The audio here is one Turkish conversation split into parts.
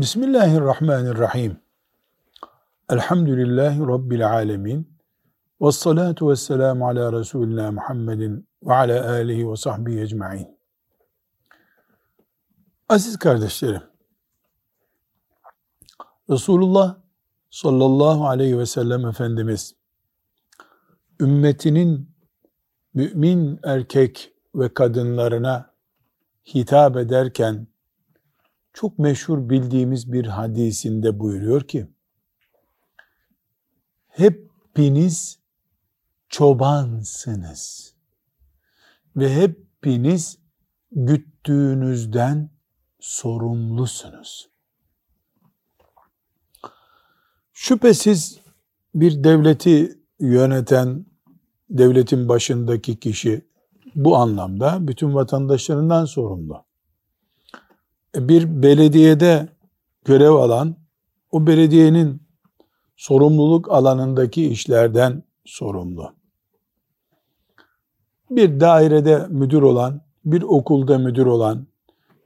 Bismillahirrahmanirrahim. Elhamdülillahi Rabbil alemin. Ve salatu ve selamu ala Resulina Muhammedin ve ala alihi ve sahbihi ecma'in. Aziz kardeşlerim, Resulullah sallallahu aleyhi ve sellem Efendimiz, ümmetinin mümin erkek ve kadınlarına hitap ederken, çok meşhur bildiğimiz bir hadisinde buyuruyor ki, hepiniz çobansınız ve hepiniz güttüğünüzden sorumlusunuz. Şüphesiz bir devleti yöneten devletin başındaki kişi bu anlamda bütün vatandaşlarından sorumlu. Bir belediyede görev alan o belediyenin sorumluluk alanındaki işlerden sorumlu. Bir dairede müdür olan, bir okulda müdür olan,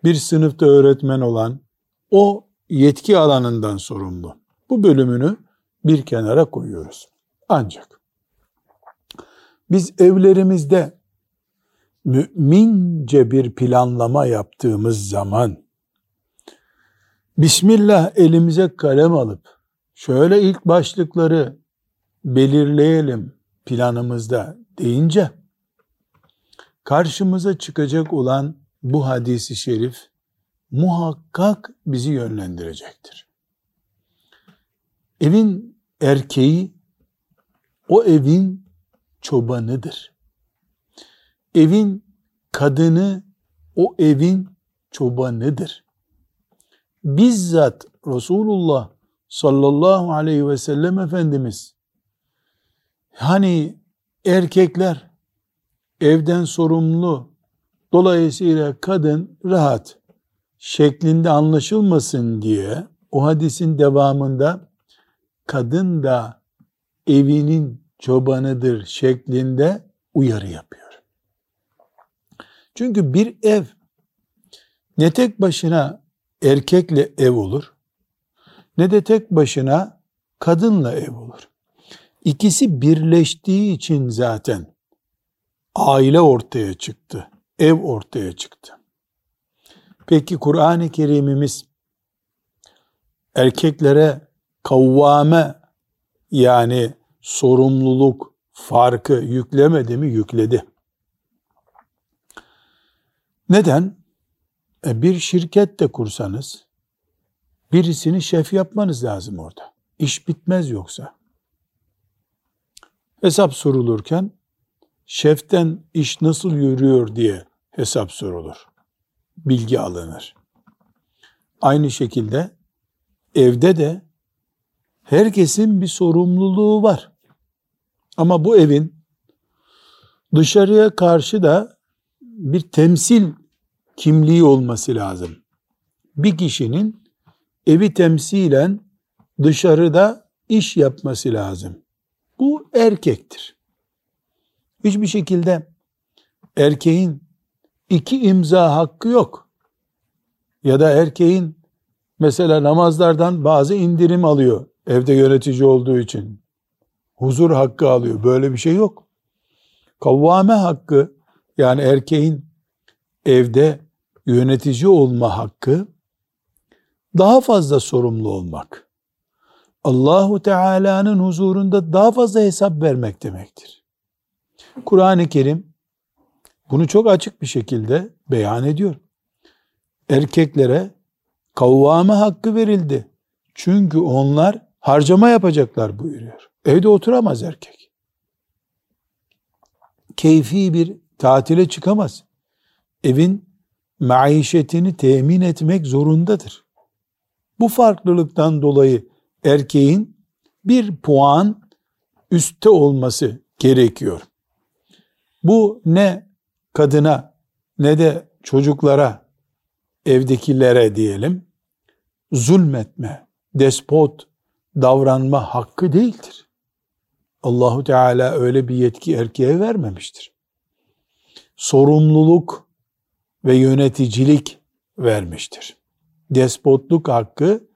bir sınıfta öğretmen olan o yetki alanından sorumlu. Bu bölümünü bir kenara koyuyoruz. Ancak biz evlerimizde mümince bir planlama yaptığımız zaman Bismillah elimize kalem alıp şöyle ilk başlıkları belirleyelim planımızda deyince karşımıza çıkacak olan bu hadisi şerif muhakkak bizi yönlendirecektir. Evin erkeği o evin çobanıdır. Evin kadını o evin çobanıdır bizzat Resulullah sallallahu aleyhi ve sellem Efendimiz hani erkekler evden sorumlu dolayısıyla kadın rahat şeklinde anlaşılmasın diye o hadisin devamında kadın da evinin çobanıdır şeklinde uyarı yapıyor. Çünkü bir ev ne tek başına erkekle ev olur ne de tek başına kadınla ev olur. İkisi birleştiği için zaten aile ortaya çıktı. Ev ortaya çıktı. Peki Kur'an-ı Kerim'imiz erkeklere kavvame yani sorumluluk farkı yüklemedi mi? Yükledi. Neden? E bir şirket de kursanız birisini şef yapmanız lazım orada. İş bitmez yoksa. Hesap sorulurken şeften iş nasıl yürüyor diye hesap sorulur. Bilgi alınır. Aynı şekilde evde de herkesin bir sorumluluğu var. Ama bu evin dışarıya karşı da bir temsil kimliği olması lazım. Bir kişinin evi temsilen dışarıda iş yapması lazım. Bu erkektir. Hiçbir şekilde erkeğin iki imza hakkı yok. Ya da erkeğin mesela namazlardan bazı indirim alıyor evde yönetici olduğu için. Huzur hakkı alıyor. Böyle bir şey yok. Kavvame hakkı yani erkeğin evde yönetici olma hakkı daha fazla sorumlu olmak. Allahu Teala'nın huzurunda daha fazla hesap vermek demektir. Kur'an-ı Kerim bunu çok açık bir şekilde beyan ediyor. Erkeklere kavvame hakkı verildi. Çünkü onlar harcama yapacaklar buyuruyor. Evde oturamaz erkek. Keyfi bir tatile çıkamaz. Evin maişetini temin etmek zorundadır. Bu farklılıktan dolayı erkeğin bir puan üstte olması gerekiyor. Bu ne kadına ne de çocuklara, evdekilere diyelim, zulmetme, despot davranma hakkı değildir. Allahu Teala öyle bir yetki erkeğe vermemiştir. Sorumluluk ve yöneticilik vermiştir. despotluk hakkı,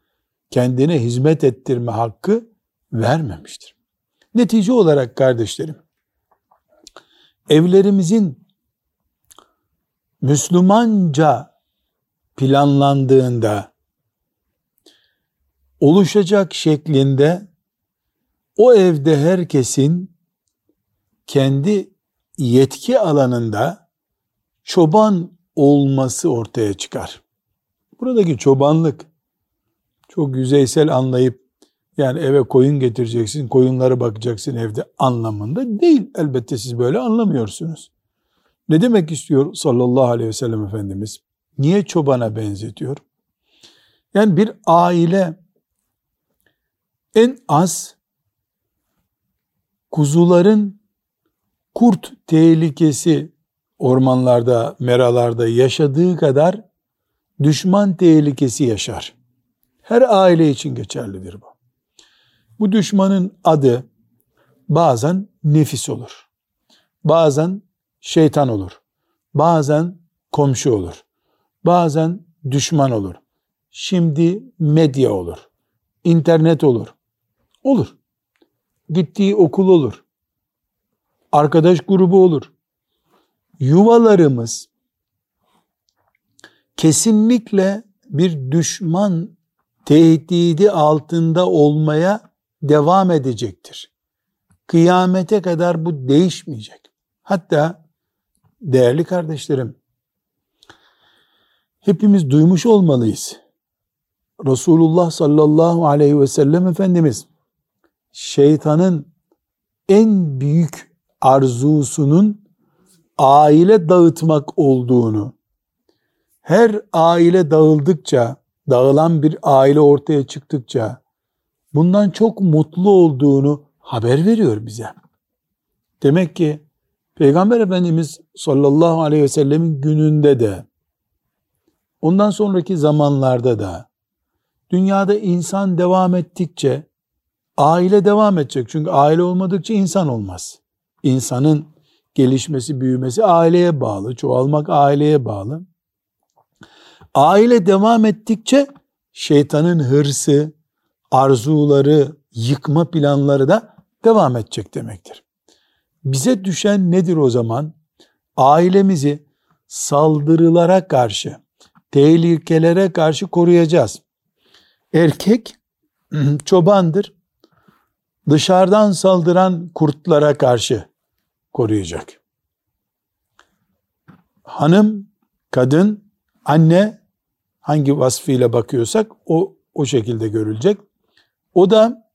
kendine hizmet ettirme hakkı vermemiştir. Netice olarak kardeşlerim, evlerimizin Müslümanca planlandığında oluşacak şeklinde o evde herkesin kendi yetki alanında çoban olması ortaya çıkar. Buradaki çobanlık çok yüzeysel anlayıp yani eve koyun getireceksin, koyunlara bakacaksın evde anlamında değil. Elbette siz böyle anlamıyorsunuz. Ne demek istiyor sallallahu aleyhi ve sellem Efendimiz? Niye çobana benzetiyor? Yani bir aile en az kuzuların kurt tehlikesi ormanlarda, meralarda yaşadığı kadar düşman tehlikesi yaşar. Her aile için geçerlidir bu. Bu düşmanın adı bazen nefis olur. Bazen şeytan olur. Bazen komşu olur. Bazen düşman olur. Şimdi medya olur. İnternet olur. Olur. Gittiği okul olur. Arkadaş grubu olur. Yuvalarımız kesinlikle bir düşman tehdidi altında olmaya devam edecektir. Kıyamete kadar bu değişmeyecek. Hatta değerli kardeşlerim hepimiz duymuş olmalıyız. Resulullah sallallahu aleyhi ve sellem Efendimiz şeytanın en büyük arzusunun aile dağıtmak olduğunu, her aile dağıldıkça, dağılan bir aile ortaya çıktıkça bundan çok mutlu olduğunu haber veriyor bize. Demek ki Peygamber Efendimiz sallallahu aleyhi ve sellemin gününde de ondan sonraki zamanlarda da dünyada insan devam ettikçe aile devam edecek. Çünkü aile olmadıkça insan olmaz. İnsanın gelişmesi, büyümesi aileye bağlı. Çoğalmak aileye bağlı. Aile devam ettikçe şeytanın hırsı, arzuları, yıkma planları da devam edecek demektir. Bize düşen nedir o zaman? Ailemizi saldırılara karşı, tehlikelere karşı koruyacağız. Erkek çobandır. Dışarıdan saldıran kurtlara karşı koruyacak. Hanım, kadın, anne hangi vasfıyla bakıyorsak o o şekilde görülecek. O da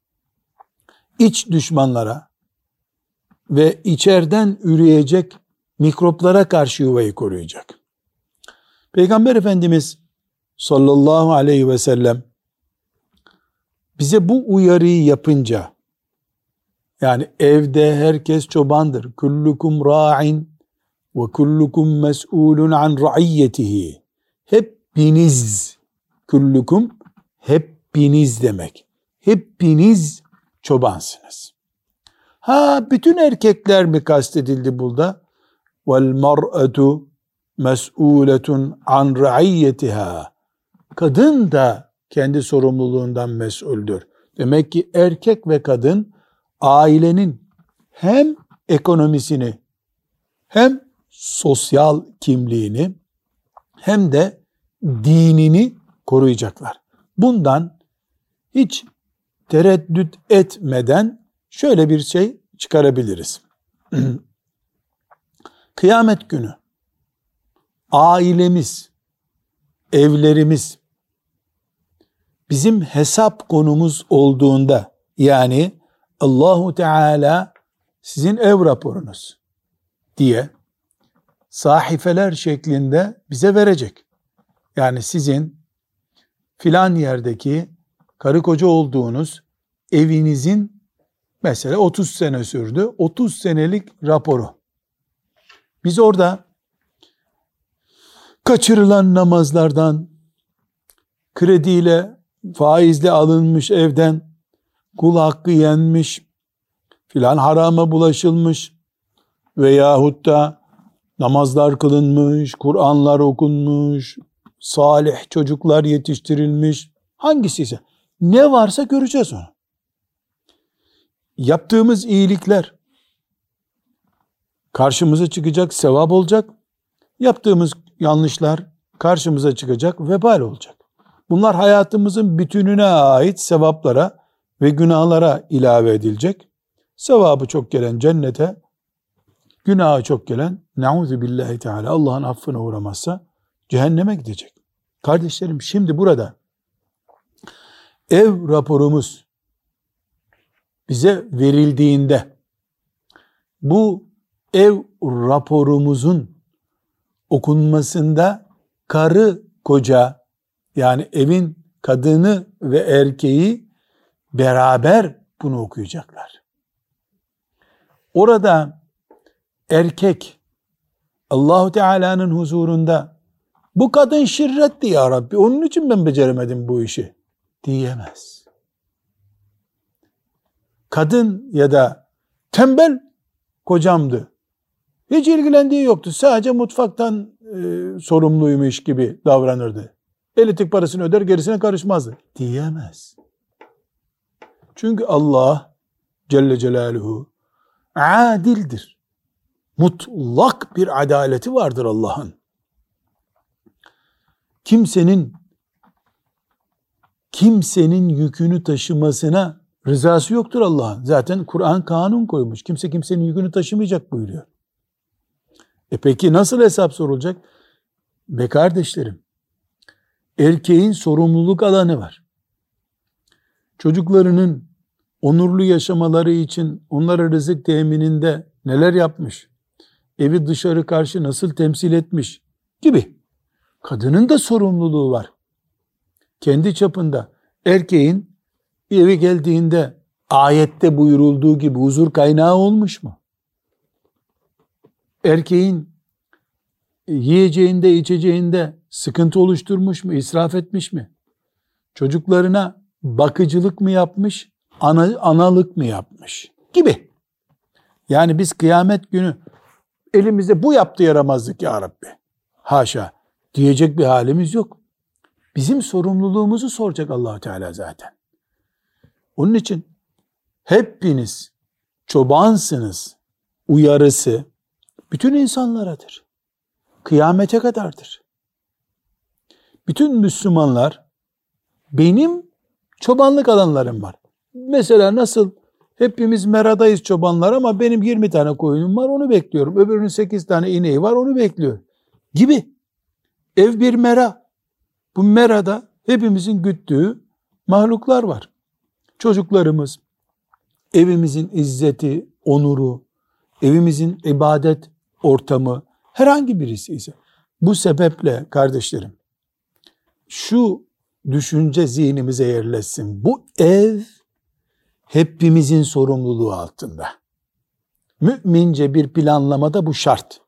iç düşmanlara ve içeriden üreyecek mikroplara karşı yuvayı koruyacak. Peygamber Efendimiz sallallahu aleyhi ve sellem bize bu uyarıyı yapınca yani evde herkes çobandır. Kullukum ra'in ve kullukum mes'ulun an ra'iyyetihi. Hepiniz kullukum hepiniz demek. Hepiniz çobansınız. Ha bütün erkekler mi kastedildi burada? Vel mar'atu mes'uletun an ra'iyyetiha. Kadın da kendi sorumluluğundan mesuldür. Demek ki erkek ve kadın ailenin hem ekonomisini hem sosyal kimliğini hem de dinini koruyacaklar. Bundan hiç tereddüt etmeden şöyle bir şey çıkarabiliriz. Kıyamet günü ailemiz, evlerimiz bizim hesap konumuz olduğunda yani Allahu Teala sizin ev raporunuz diye sahifeler şeklinde bize verecek. Yani sizin filan yerdeki karı koca olduğunuz evinizin mesela 30 sene sürdü. 30 senelik raporu. Biz orada kaçırılan namazlardan, krediyle, faizle alınmış evden, kul hakkı yenmiş, filan harama bulaşılmış veyahut da namazlar kılınmış, Kur'anlar okunmuş, salih çocuklar yetiştirilmiş, hangisiyse ne varsa göreceğiz onu. Yaptığımız iyilikler karşımıza çıkacak, sevap olacak. Yaptığımız yanlışlar karşımıza çıkacak, vebal olacak. Bunlar hayatımızın bütününe ait sevaplara ve günahlara ilave edilecek. Sevabı çok gelen cennete, günahı çok gelen nauzu billahi teala Allah'ın affına uğramazsa cehenneme gidecek. Kardeşlerim şimdi burada ev raporumuz bize verildiğinde bu ev raporumuzun okunmasında karı koca yani evin kadını ve erkeği beraber bunu okuyacaklar. Orada erkek Allahu Teala'nın huzurunda bu kadın şirretti ya Rabbi onun için ben beceremedim bu işi diyemez. Kadın ya da tembel kocamdı. Hiç ilgilendiği yoktu. Sadece mutfaktan e, sorumluymuş gibi davranırdı. Elektrik parasını öder gerisine karışmazdı. Diyemez. Çünkü Allah Celle Celaluhu adildir. Mutlak bir adaleti vardır Allah'ın. Kimsenin kimsenin yükünü taşımasına rızası yoktur Allah'ın. Zaten Kur'an kanun koymuş. Kimse kimsenin yükünü taşımayacak buyuruyor. E peki nasıl hesap sorulacak? Be kardeşlerim, erkeğin sorumluluk alanı var. Çocuklarının onurlu yaşamaları için onlara rızık temininde neler yapmış, evi dışarı karşı nasıl temsil etmiş gibi. Kadının da sorumluluğu var. Kendi çapında erkeğin eve geldiğinde ayette buyurulduğu gibi huzur kaynağı olmuş mu? Erkeğin yiyeceğinde, içeceğinde sıkıntı oluşturmuş mu, israf etmiş mi? Çocuklarına bakıcılık mı yapmış, ana, analık mı yapmış gibi. Yani biz kıyamet günü elimizde bu yaptı yaramazlık ya Rabbi. Haşa diyecek bir halimiz yok. Bizim sorumluluğumuzu soracak allah Teala zaten. Onun için hepiniz çobansınız uyarısı bütün insanlaradır. Kıyamete kadardır. Bütün Müslümanlar benim çobanlık alanlarım var. Mesela nasıl hepimiz meradayız çobanlar ama benim 20 tane koyunum var onu bekliyorum. Öbürünün 8 tane ineği var onu bekliyor. Gibi. Ev bir mera. Bu merada hepimizin güttüğü mahluklar var. Çocuklarımız, evimizin izzeti, onuru, evimizin ibadet ortamı herhangi birisi ise bu sebeple kardeşlerim şu düşünce zihnimize yerleşsin. Bu ev hepimizin sorumluluğu altında. Mümince bir planlamada bu şart.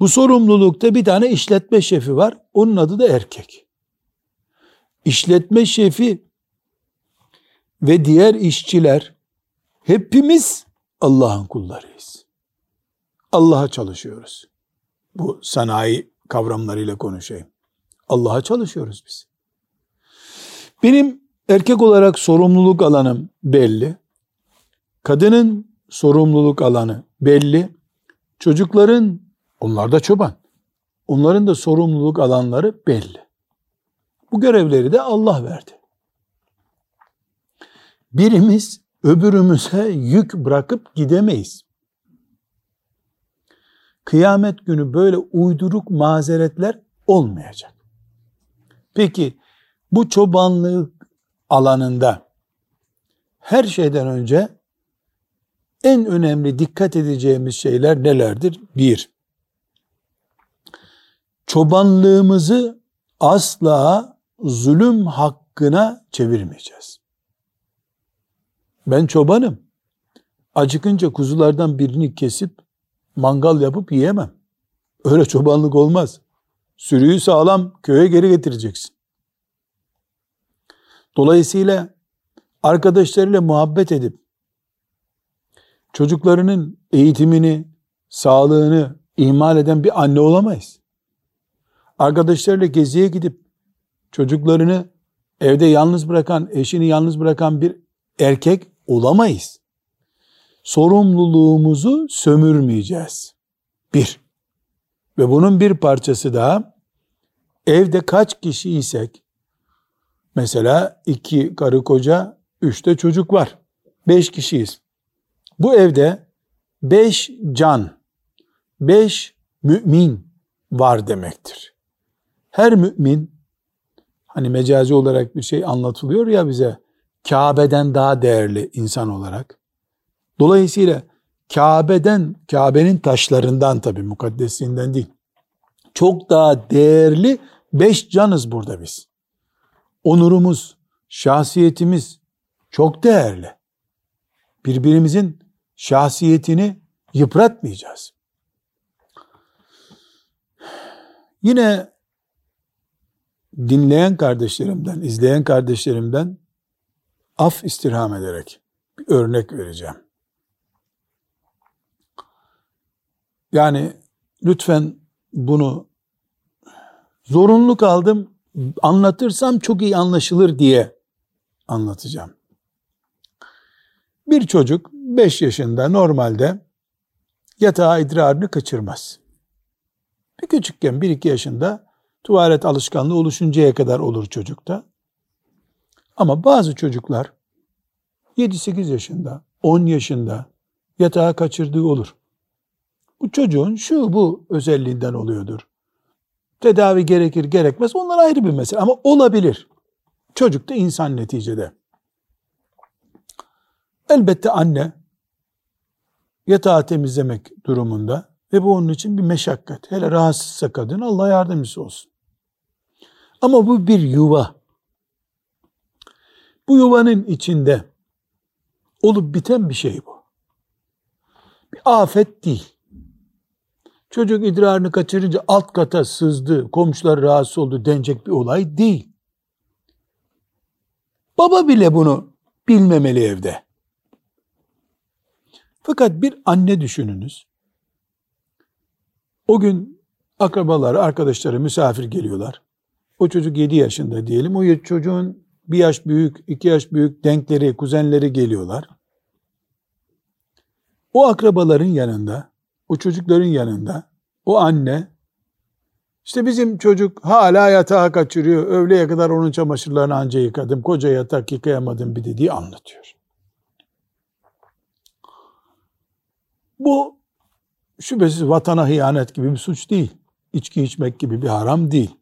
Bu sorumlulukta bir tane işletme şefi var. Onun adı da erkek. İşletme şefi ve diğer işçiler hepimiz Allah'ın kullarıyız. Allah'a çalışıyoruz. Bu sanayi kavramlarıyla konuşayım. Allah'a çalışıyoruz biz. Benim erkek olarak sorumluluk alanım belli. Kadının sorumluluk alanı belli. Çocukların, onlar da çoban. Onların da sorumluluk alanları belli. Bu görevleri de Allah verdi. Birimiz öbürümüze yük bırakıp gidemeyiz. Kıyamet günü böyle uyduruk mazeretler olmayacak. Peki bu çobanlık alanında her şeyden önce en önemli dikkat edeceğimiz şeyler nelerdir? Bir, çobanlığımızı asla zulüm hakkına çevirmeyeceğiz. Ben çobanım. Acıkınca kuzulardan birini kesip mangal yapıp yiyemem. Öyle çobanlık olmaz. Sürüyü sağlam köye geri getireceksin. Dolayısıyla arkadaşlarıyla muhabbet edip çocuklarının eğitimini, sağlığını ihmal eden bir anne olamayız. arkadaşlarıyla geziye gidip çocuklarını evde yalnız bırakan, eşini yalnız bırakan bir erkek olamayız. Sorumluluğumuzu sömürmeyeceğiz. Bir. Ve bunun bir parçası da evde kaç kişiysek mesela iki karı koca, üç de çocuk var. Beş kişiyiz. Bu evde beş can, beş mümin var demektir. Her mümin hani mecazi olarak bir şey anlatılıyor ya bize Kabe'den daha değerli insan olarak. Dolayısıyla Kabe'den, Kabe'nin taşlarından tabi mukaddesliğinden değil. Çok daha değerli beş canız burada biz. Onurumuz, şahsiyetimiz çok değerli. Birbirimizin şahsiyetini yıpratmayacağız. Yine dinleyen kardeşlerimden, izleyen kardeşlerimden af istirham ederek bir örnek vereceğim. Yani lütfen bunu zorunlu kaldım anlatırsam çok iyi anlaşılır diye anlatacağım. Bir çocuk 5 yaşında normalde yatağa idrarını kaçırmaz. Bir küçükken 1-2 yaşında tuvalet alışkanlığı oluşuncaya kadar olur çocukta. Ama bazı çocuklar 7-8 yaşında, 10 yaşında yatağa kaçırdığı olur. Bu çocuğun şu bu özelliğinden oluyordur. Tedavi gerekir gerekmez onlar ayrı bir mesele ama olabilir. Çocuk da insan neticede. Elbette anne yatağı temizlemek durumunda ve bu onun için bir meşakkat. Hele rahatsızsa kadın Allah yardımcısı olsun. Ama bu bir yuva. Bu yuvanın içinde olup biten bir şey bu. Bir afet değil. Çocuk idrarını kaçırınca alt kata sızdı, komşular rahatsız oldu denecek bir olay değil. Baba bile bunu bilmemeli evde. Fakat bir anne düşününüz. O gün akrabaları, arkadaşları misafir geliyorlar. O çocuk 7 yaşında diyelim. O çocuğun bir yaş büyük, iki yaş büyük denkleri, kuzenleri geliyorlar. O akrabaların yanında, o çocukların yanında, o anne, işte bizim çocuk hala yatağa kaçırıyor, öğleye kadar onun çamaşırlarını anca yıkadım, koca yatak yıkayamadım bir dediği anlatıyor. Bu şüphesiz vatana hıyanet gibi bir suç değil. İçki içmek gibi bir haram değil.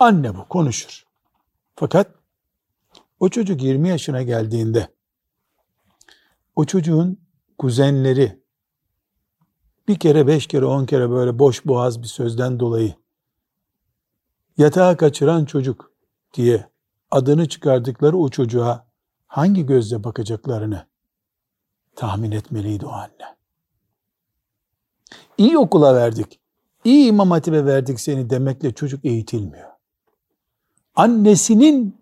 Anne bu konuşur. Fakat o çocuk 20 yaşına geldiğinde o çocuğun kuzenleri bir kere, beş kere, on kere böyle boş boğaz bir sözden dolayı yatağa kaçıran çocuk diye adını çıkardıkları o çocuğa hangi gözle bakacaklarını tahmin etmeliydi o anne. İyi okula verdik, iyi imam hatibe verdik seni demekle çocuk eğitilmiyor. Annesinin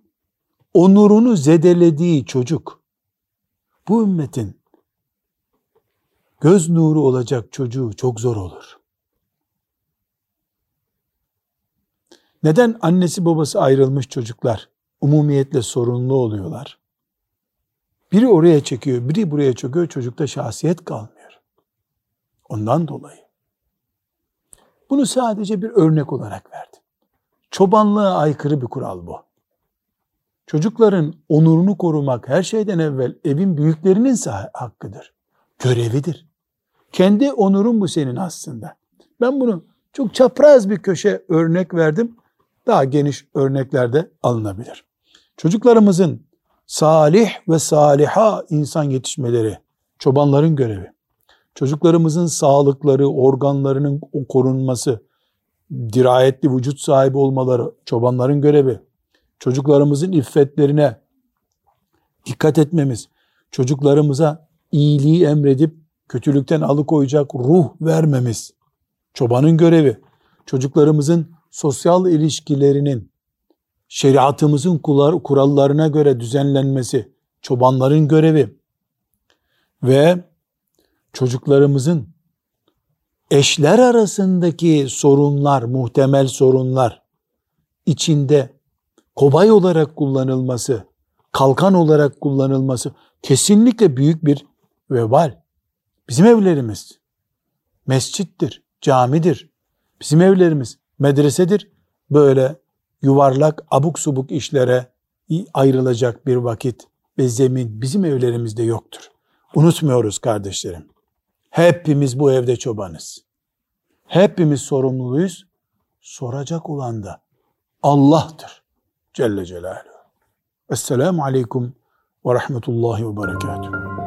onurunu zedelediği çocuk, bu ümmetin göz nuru olacak çocuğu çok zor olur. Neden annesi babası ayrılmış çocuklar umumiyetle sorunlu oluyorlar? Biri oraya çekiyor, biri buraya çekiyor, çocukta şahsiyet kalmıyor. Ondan dolayı. Bunu sadece bir örnek olarak verdim. Çobanlığa aykırı bir kural bu. Çocukların onurunu korumak her şeyden evvel evin büyüklerinin hakkıdır. Görevidir. Kendi onurun bu senin aslında. Ben bunu çok çapraz bir köşe örnek verdim. Daha geniş örneklerde alınabilir. Çocuklarımızın salih ve saliha insan yetişmeleri çobanların görevi. Çocuklarımızın sağlıkları, organlarının korunması, dirayetli vücut sahibi olmaları çobanların görevi. Çocuklarımızın iffetlerine dikkat etmemiz, çocuklarımıza iyiliği emredip kötülükten alıkoyacak ruh vermemiz çobanın görevi. Çocuklarımızın sosyal ilişkilerinin şeriatımızın kurallarına göre düzenlenmesi çobanların görevi ve çocuklarımızın eşler arasındaki sorunlar, muhtemel sorunlar içinde kobay olarak kullanılması, kalkan olarak kullanılması kesinlikle büyük bir vebal. Bizim evlerimiz mescittir, camidir. Bizim evlerimiz medresedir. Böyle yuvarlak, abuk subuk işlere ayrılacak bir vakit ve zemin bizim evlerimizde yoktur. Unutmuyoruz kardeşlerim. Hepimiz bu evde çobanız. Hepimiz sorumluyuz. Soracak olan da Allah'tır. Celle Celaluhu. Esselamu Aleyküm ve Rahmetullahi ve Berekatuhu.